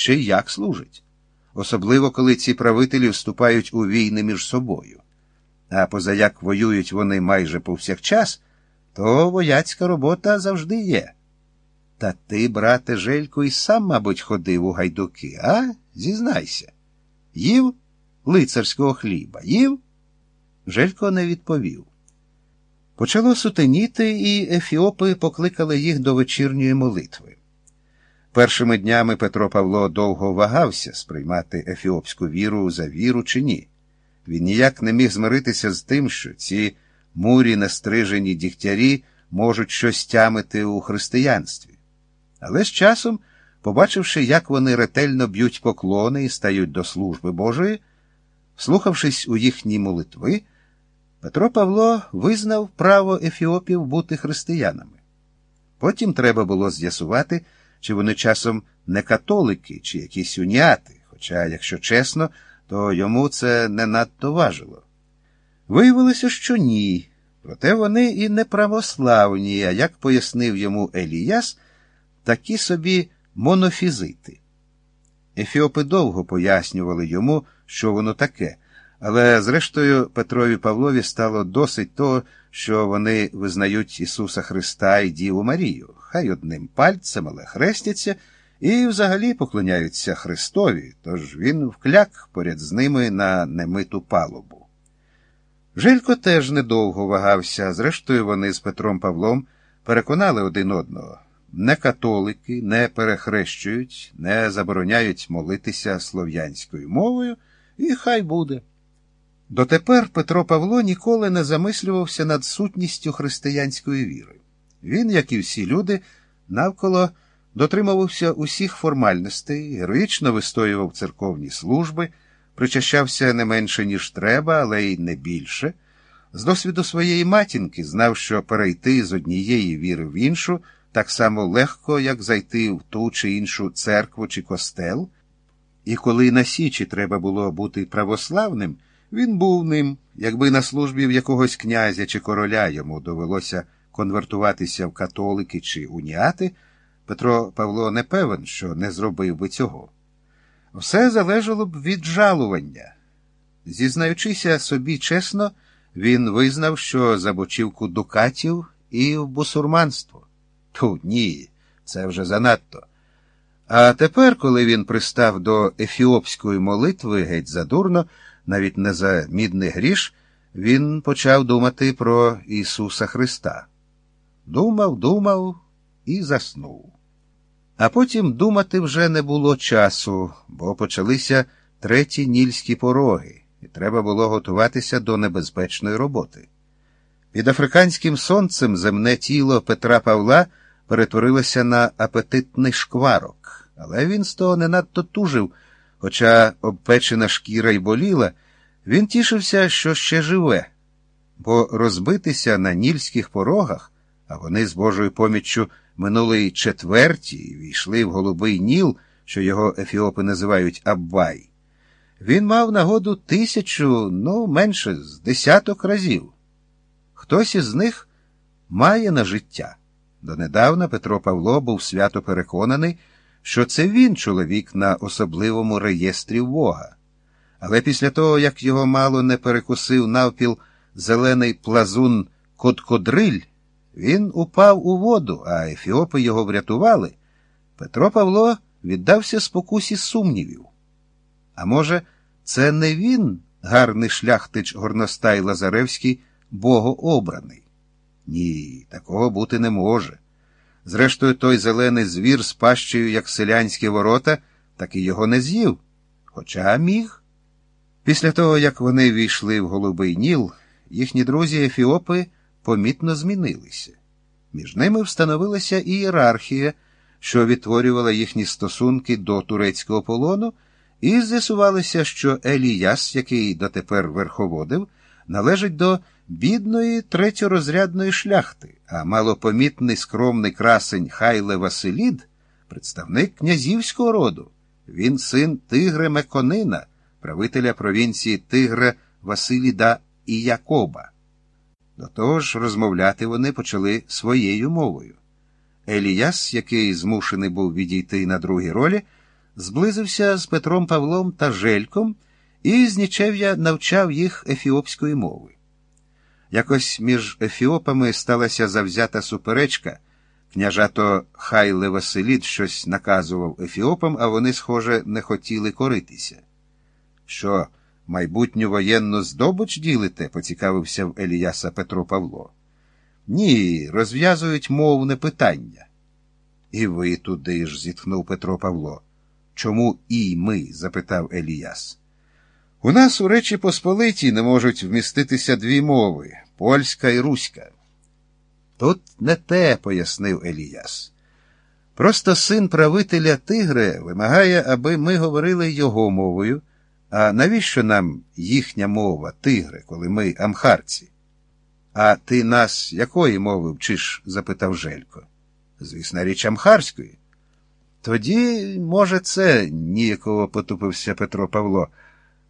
ще й як служить, особливо коли ці правителі вступають у війни між собою. А позаяк воюють вони майже повсякчас, то вояцька робота завжди є. Та ти, брате Желько, і сам, мабуть, ходив у гайдуки, а? Зізнайся. Їв лицарського хліба, їв? Желько не відповів. Почало сутеніти, і ефіопи покликали їх до вечірньої молитви. Першими днями Петро Павло довго вагався сприймати ефіопську віру за віру чи ні. Він ніяк не міг змиритися з тим, що ці мурі настрижені дігтярі можуть щось тямити у християнстві. Але з часом, побачивши, як вони ретельно б'ють поклони і стають до служби Божої, слухавшись у їхні молитви, Петро Павло визнав право ефіопів бути християнами. Потім треба було з'ясувати, чи вони часом не католики, чи якісь уніати, хоча, якщо чесно, то йому це не надто важило. Виявилося, що ні, проте вони і не православні, а як пояснив йому Еліяс, такі собі монофізити. Ефіопи довго пояснювали йому, що воно таке, але зрештою Петрові Павлові стало досить того, що вони визнають Ісуса Христа і Діву Марію, хай одним пальцем, але хрестяться, і взагалі поклоняються Христові, тож він вкляк поряд з ними на немиту палубу. Жилько теж недовго вагався, зрештою, вони з Петром Павлом переконали один одного не католики не перехрещують, не забороняють молитися слов'янською мовою, і хай буде. Дотепер Петро Павло ніколи не замислювався над сутністю християнської віри. Він, як і всі люди, навколо дотримувався усіх формальностей, героїчно вистоював церковні служби, причащався не менше, ніж треба, але й не більше. З досвіду своєї матінки знав, що перейти з однієї віри в іншу так само легко, як зайти в ту чи іншу церкву чи костел. І коли на Січі треба було бути православним, він був ним, якби на службі в якогось князя чи короля йому довелося конвертуватися в католики чи уніати, Петро Павло не певен, що не зробив би цього. Все залежало б від жалування. Зізнаючися собі чесно, він визнав, що забочівку дукатів і в бусурманство. Ту ні, це вже занадто. А тепер, коли він пристав до ефіопської молитви геть задурно, навіть не за мідний гріш, він почав думати про Ісуса Христа. Думав, думав і заснув. А потім думати вже не було часу, бо почалися треті нільські пороги, і треба було готуватися до небезпечної роботи. Під африканським сонцем земне тіло Петра Павла перетворилося на апетитний шкварок, але він з того не надто тужив, хоча обпечена шкіра й боліла, він тішився, що ще живе, бо розбитися на нільських порогах, а вони з Божою поміччю минули четверті війшли в голубий ніл, що його ефіопи називають Аббай. Він мав нагоду тисячу, ну менше з десяток разів. Хтось із них має на життя. Донедавна Петро Павло був свято переконаний, що це він чоловік на особливому реєстрі Бога. Але після того, як його мало не перекусив навпіл зелений плазун Коткодриль, він упав у воду, а ефіопи його врятували. Петро Павло віддався спокусі сумнівів. А може, це не він, гарний шляхтич Горностай Лазаревський, богообраний? Ні, такого бути не може. Зрештою, той зелений звір з пащею, як селянські ворота, так і його не з'їв, хоча міг. Після того, як вони війшли в Голубий Ніл, їхні друзі Ефіопи помітно змінилися. Між ними встановилася ієрархія, що відтворювала їхні стосунки до турецького полону, і з'ясувалося, що Еліяс, який дотепер верховодив, належить до бідної третьорозрядної шляхти, а малопомітний скромний красень Хайле Василід представник князівського роду. Він син Тигре Меконина, правителя провінції Тигре Василіда і Якоба. До того ж, розмовляти вони почали своєю мовою. Еліяс, який змушений був відійти на другій ролі, зблизився з Петром Павлом та Жельком і з нічев'я навчав їх ефіопської мови. Якось між ефіопами сталася завзята суперечка. Княжато Хайле Василіт щось наказував ефіопам, а вони, схоже, не хотіли коритися. Що, майбутню воєнну здобуч ділите? поцікавився в Еліяса Петро Павло. Ні, розв'язують мовне питання. І ви туди ж, зітхнув Петро Павло. Чому і ми? запитав Еліяс. У нас у Речі Посполитій не можуть вміститися дві мови польська і руська. Тут не те, пояснив Еліяс. Просто син правителя Тигре вимагає, аби ми говорили його мовою. А навіщо нам їхня мова, тигре, коли ми амхарці? А ти нас якої мови вчиш? запитав Желько. Звісно, річ амхарської. Тоді, може, це, ніяково потупився Петро Павло.